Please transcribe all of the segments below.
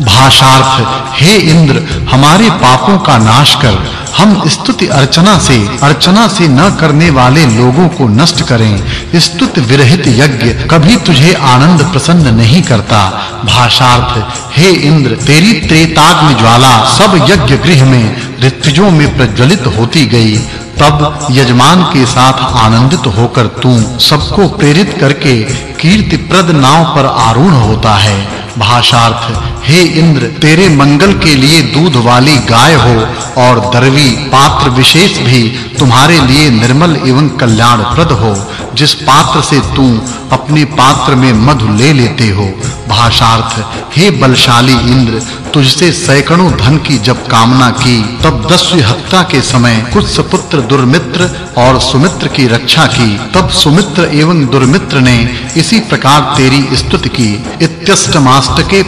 भाषार्थ, हे इंद्र, हमारे पापों का नाश कर, हम स्तुति अर्चना से अर्चना से न करने वाले लोगों को नष्ट करें। स्तुति विरहित यज्ञ कभी तुझे आनंद प्रसन्न नहीं करता। भाषार्थ, हे इंद्र, तेरी त्रेताग्नि ज्वाला सब यज्ञ गृह में ऋतुजों में प्रज्वलित होती गई। तब यजमान के साथ आनंदित होकर तू सबको प्रेरित करके कीर्तिप्रद नाव पर आरूढ़ होता है। भाषार्थ हे इंद्र, तेरे मंगल के लिए दूध वाली गाय हो और दरवी पात्र विशेष भी तुम्हारे लिए निर्मल एवं कल्याणप्रद हो। जिस पात्र से तू अपने पात्र में मधु ले लेते हो, भाषार्थ, हे बलशाली इंद्र, तुझसे सैकड़ों धन की जब कामना की, तब दस्यु हत्या के समय कुछ सपुत्र दुर्मित्र और सुमित्र की रक्षा की, तब सुमित्र एवं दुर्मित्र ने इसी प्रकार तेरी स्तुति की। इत्यष्टमाष्टके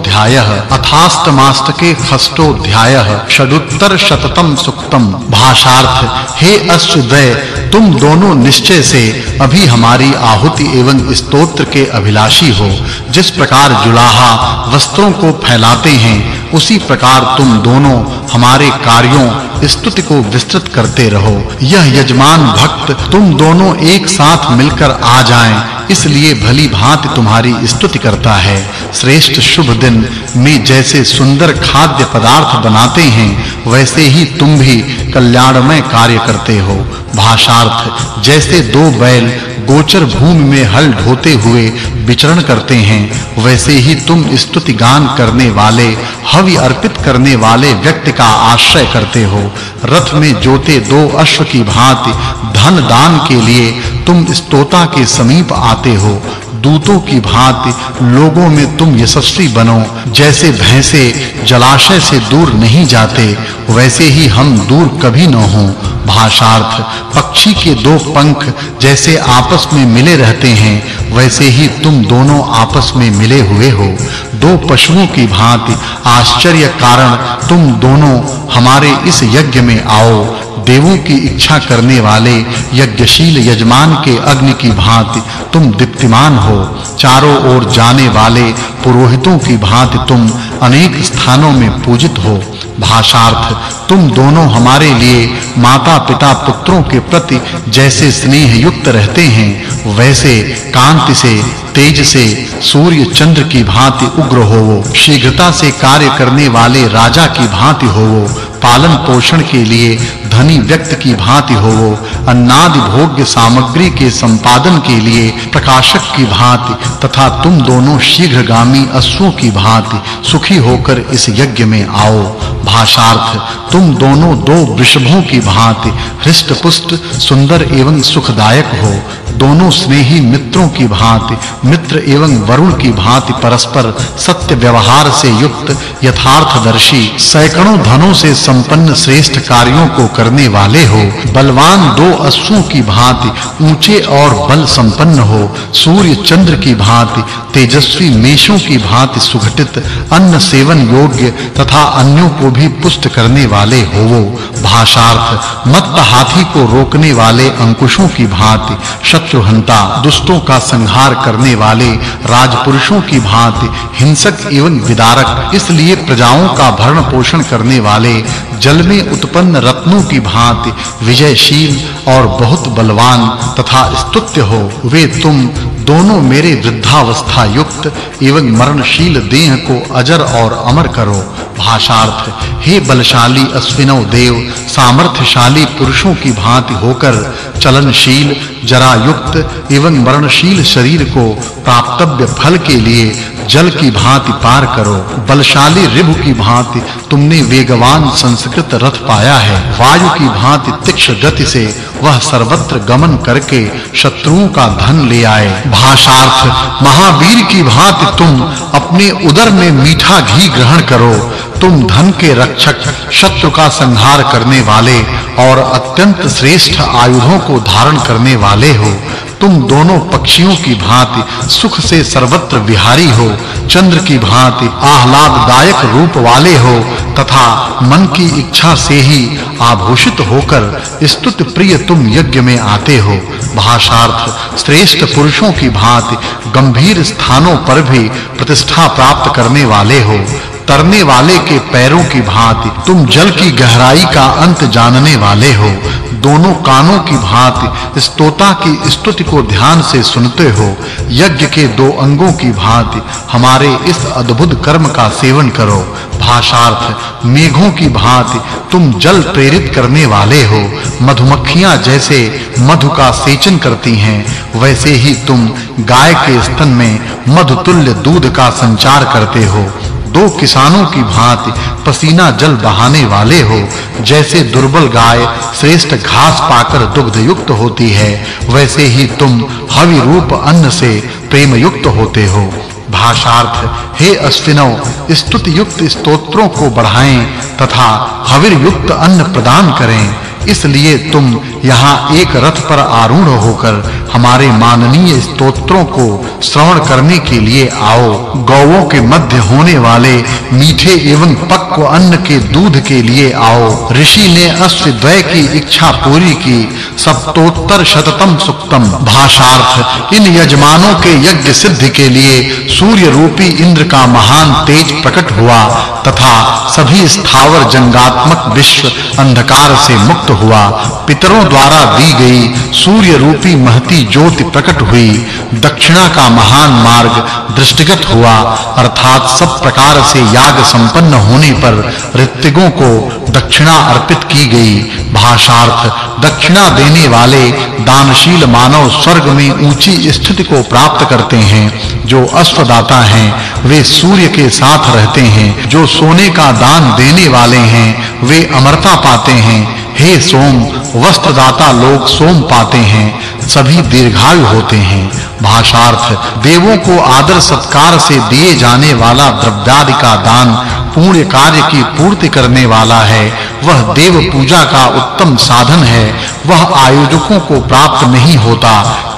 पंचमोध्यायः अथाष्टमाष्टके षष्ठोध्यायः षडुत्तर शततम सुक्तम। भाषार्थ, हे अश्वदय तुम दोनों निश्चय से अभी हमारी आहुति एवं स्तोत्र के अभिलाषी हो। जिस प्रकार जुलाहा वस्त्रों को फैलाते हैं, उसी प्रकार तुम दोनों हमारे कार्यों, स्तुति को विस्तृत करते रहो। यह यजमान भक्त, तुम दोनों एक साथ मिलकर आ जाएँ। इसलिए भली भांति तुम्हारी स्तुति करता है। श्रेष्ठ शुभ दिन, में जैसे सुंदर खाद्य पदार्थ बनाते हैं, वैसे ही तुम भी कल्याणमय कार्य करते हो। भाषार्थ, जैसे दो बैल गोचर भूमि में हल ढोते हुए विचरण करते हैं, वैसे ही तुम स्तुति गान करने वाले, हवि अर्पित करने वाले व्यक्ति का आश्रय करते हो। रथ में जोते दो अश्व की भांति धन दान के लिए तुम स्तोता के समीप आते हो, दूतों की भांति लोगों में तुम यशस्वी बनो। जैसे भैंसे जलाशय से दूर नहीं जाते, वैसे ही हम दूर कभी न हों। भाषार्थ, पक्षी के दो पंख जैसे आपस में मिले रहते हैं, वैसे ही तुम दोनों आपस में मिले हुए हो। दो पशुओं की भांति आश्चर्य कारण तुम दोनों हमारे इस यज्ञ में आओ। देवों की इच्छा करने वाले यज्ञशील यजमान के अग्नि की भांति तुम दीप्तिमान हो। चारों ओर जाने वाले पुरोहितों की भांति तुम अनेक स्थानों में पूजित हो। भाषार्थ, तुम दोनों हमारे लिए माता-पिता पुत्रों के प्रति जैसे स्नेह युक्त रहते हैं, वैसे कांति से, तेज से, सूर्य चंद्र की भांति उग्र होवो। शीघ्रता से कार्य करने वाले राजा की भांति होवो। पालन पोषण के लिए धनी व्यक्ति की भांति होवो अन्नादि भोग्य सामग्री के संपादन के लिए प्रकाशक की भांति तथा तुम दोनों शीघ्रगामी अश्वों की भांति सुखी होकर इस यज्ञ में आओ। भाषार्थ, तुम दोनों दो वृषभों की भांति हृष्ट-पुष्ट, सुंदर एवं सुखदायक हो। दोनों स्नेही मित्रों की भांति, मित्र एवं वरुण की भांति परस्पर सत्य व्यवहार से युक्त, यथार्थदर्शी, सैकड़ों धनों से संपन्न श्रेष्ठ कार्यों को करने वाले हो। बलवान दो अश्वों की भांति ऊँचे और बल संपन्न हो। सूर्य चंद्र की भांति तेजस्वी मेषों की भांति सुघटित, अन्न सेवन योग्य तथा अन्यों को भी पुष्ट करने वाले होवो। भाषार्थ मत हाथी को रोकने वाले अंकुशों की भांति शत्रुहंता, दुष्टों का संहार करने वाले राजपुरुषों की भांति हिंसक एवं विदारक, इसलिए प्रजाओं का भरण पोषण करने वाले जल में उत्पन्न रत्नों की भांति विजयशील और बहुत बलवान तथा स्तुत्य हो, वे तुम दोनों मेरे वृद्धावस्था युक्त एवं मरणशील देह को अजर और अमर करो। भाषार्थ। हे बलशाली अश्विनव देव, सामर्थ्यशाली पुरुषों की भांति होकर चलनशील जरा युक्त एवं मरणशील शरीर को प्राप्तव्य फल के लिए जल की भांति पार करो। बलशाली रिभु की भांति तुमने वेगवान संस्कृत रथ पाया है। वायु की भांति तीक्ष्ण गति से वह सर्वत्र गमन करके शत्रुओं का धन ले आए। भाषार्थ, महावीर की भांति तुम अपने उदर में मीठा घी ग्रहण करो। तुम धन के रक्षक, शत्रु का संहार करने वाले और अत्यंत श्रेष्ठ आयुधों को धारण करने वाले हो। तुम दोनों पक्षियों की भांति सुख से सर्वत्र विहारी हो, चंद्र की भांति आह्लाददायक रूप वाले हो, तथा मन की इच्छा से ही आभूषित होकर स्तुत प्रिय तुम यज्ञ में आते हो। भाषार्थ श्रेष्ठ पुरुषों की भांति गंभीर स्थानों पर भी प्रतिष्ठा प्राप्त करने वाले हो। तरने वाले के पैरों की भांति तुम जल की गहराई का अंत जानने वाले हो। दोनों कानों की भांति स्तोता की स्तुति को ध्यान से सुनते हो। यज्ञ के दो अंगों की भांति हमारे इस अद्भुत कर्म का सेवन करो। भाषार्थ, मेघों की भांति तुम जल प्रेरित करने वाले हो। मधुमक्खियाँ जैसे मधु का सेचन करती हैं, वैसे ही तुम गाय के स्तन में मधुतुल्य दूध का संचार करते हो। दो किसानों की भांति पसीना जल बहाने वाले हो। जैसे दुर्बल गाय श्रेष्ठ घास पाकर दुग्ध युक्त होती है, वैसे ही तुम हवि रूप अन्न से प्रेम युक्त होते हो। भाषार्थ, हे अश्विनव स्तुति युक्त स्तोत्रों को बढ़ाएँ तथा हविर युक्त अन्न प्रदान करें। इसलिए तुम यहाँ एक रथ पर आरूढ़ होकर हमारे माननीय स्तोत्रों को श्रवण करने के लिए आओ। गौओं के मध्य होने वाले मीठे एवं पक्व अन्न के दूध के लिए आओ। ऋषि ने अश्वद्वय की इच्छा पूरी की। सप्तोत्तर शततम सुक्तम भाषार्थ इन यजमानों के यज्ञ सिद्धि के लिए सूर्य रूपी इंद्र का महान तेज प्रकट हुआ। तथा सभी स्थावर जंगात्मक विश्व अंधकार से मुक्त हुआ। पितरों द्वारा दी गई सूर्य रूपी महती ज्योति प्रकट हुई, दक्षिणा का महान मार्ग दृष्टिगत हुआ, अर्थात सब प्रकार से याग संपन्न होने पर ऋतिकों को दक्षिणा अर्पित की गई। भाषार्थ, दक्षिणा देने वाले दानशील मानव स्वर्ग में ऊँची स्थिति को प्राप्त करते हैं, जो अश्वदाता हैं, वे सूर्य के साथ रहते हैं, जो सोने का दान देने वाले हैं, वे अमरता पाते हैं। हे सोम, वस्त्रदाता लोग सोम पाते हैं, सभी दीर्घायु होते हैं। भाषार्थ, देवों को आदर सत्कार से दिए जाने वाला द्रव्यादि का दान पूर्ण कार्य की पूर्ति करने वाला है। वह देव पूजा का उत्तम साधन है। वह आयोजकों को प्राप्त नहीं होता,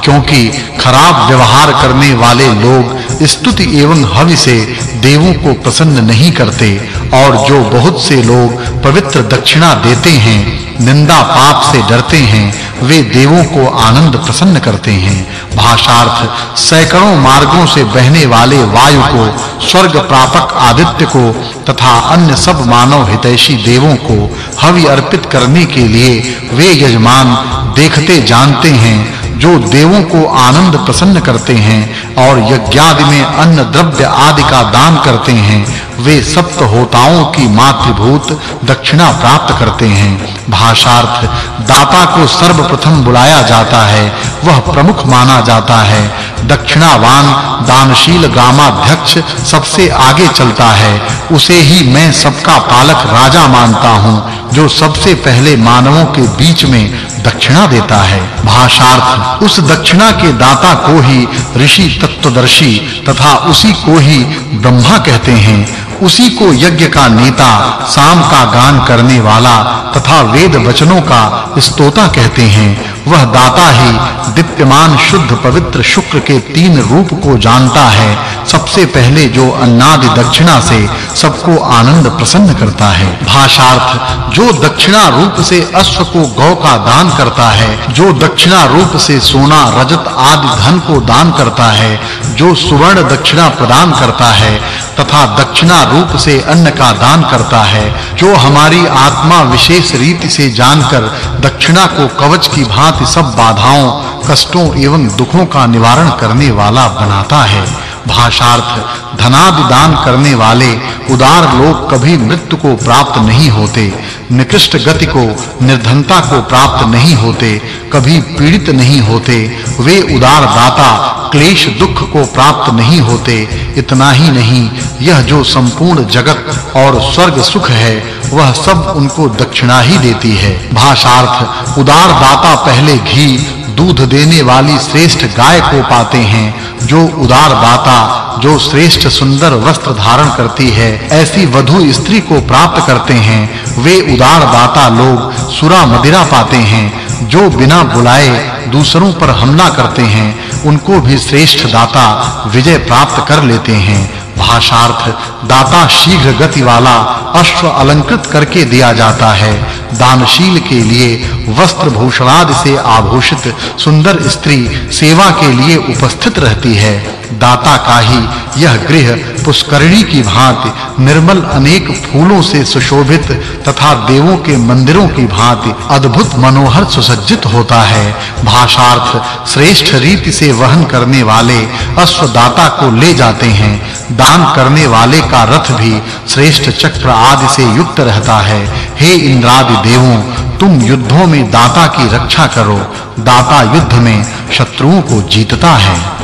क्योंकि खराब व्यवहार करने वाले लोग स्तुति एवं हवि से देवों को प्रसन्न नहीं करते, और जो बहुत से लोग पवित्र दक्षिणा देते हैं निंदा पाप से डरते हैं, वे देवों को आनंद प्रसन्न करते हैं। भाषार्थ, सैकड़ों मार्गों से बहने वाले वायु को, स्वर्ग प्रापक आदित्य को, तथा अन्य सब मानव हितैषी देवों को हवि अर्पित करने के लिए वे यजमान देखते जानते हैं जो देवों को आनंद प्रसन्न करते हैं और यज्ञादि में अन्न, द्रव्य आदि का दान करते हैं, वे सप्त होताओं की मातृभूत दक्षिणा प्राप्त करते हैं। भाषार्थ, दाता को सर्वप्रथम बुलाया जाता है, वह प्रमुख माना जाता है। दक्षिणावान, दानशील ग्रामाध्यक्ष सबसे आगे चलता है, उसे ही मैं सबका पालक राजा मानता हूँ, जो सबसे पहले मानवों के बीच में दक्षिणा देता है। भाषार्थ उस दक्षिणा के दाता को ही ऋषि तत्वदर्शी तथा उसी को ही ब्रह्मा कहते हैं। उसी को यज्ञ का नेता, साम का गान करने वाला तथा वेद वचनों का स्तोता कहते हैं। वह दाता ही दीप्यमान शुद्ध पवित्र शुक्र के तीन रूप को जानता है। सबसे पहले जो अन्नादि दक्षिणा से सबको आनंद प्रसन्न करता है। भाषार्थ, जो दक्षिणा रूप से अश्व को गौ का दान करता है, जो दक्षिणा रूप से सोना, रजत आदि धन को दान करता है, जो सुवर्ण दक्षिणा प्रदान करता है तथा दक्षिणा रूप से अन्न का दान करता है, जो हमारी आत्मा विशेष रीति से जानकर दक्षिणा को कवच की भांति सब बाधाओं, कष्टों एवं दुखों का निवारण करने वाला बनाता है। भाषार्थ धनादि दान करने वाले उदार लोग कभी मृत्यु को प्राप्त नहीं होते, निकृष्ट गति को, निर्धनता को प्राप्त नहीं होते, कभी पीड़ित नहीं होते, वे उदार दाता क्लेश दुख को प्राप्त नहीं होते, इतना ही नहीं, यह जो संपूर्ण जगत और स्वर्ग सुख है, वह सब उनको दक्षिणा ही देती है। भाषार्थ उदार दाता पहले घी, दूध देने वाली श्रेष्ठ गाय को पाते हैं। जो उदार दाता जो श्रेष्ठ सुंदर वस्त्र धारण करती है, ऐसी वधु स्त्री को प्राप्त करते हैं। वे उदार दाता लोग, सुरा मदिरा पाते हैं। जो बिना बुलाए दूसरों पर हमला करते हैं, उनको भी श्रेष्ठ दाता विजय प्राप्त कर लेते हैं। भाषार्थ, दाता शीघ्र गति वाला अश्व अलंकृत करके दिया जाता है। दानशील के लिए वस्त्र भूषणादि से आभूषित सुंदर स्त्री सेवा के लिए उपस्थित रहती है। दाता का ही यह गृह पुष्करणी की भांति निर्मल अनेक फूलों से सुशोभित तथा देवों के मंदिरों की भांति अद्भुत मनोहर सुसज्जित होता है। भाषार्थ श्रेष्ठ रीति से वहन करने वाले अश्वदाता को ले जाते हैं। दान करने वाले का रथ भी श्रेष्ठ चक्र आदि से युक्त रहता है। हे इंद्रादि देवों, तुम युद्धों में दाता की रक्षा करो। दाता युद्ध में शत्रुओं को जीतता है।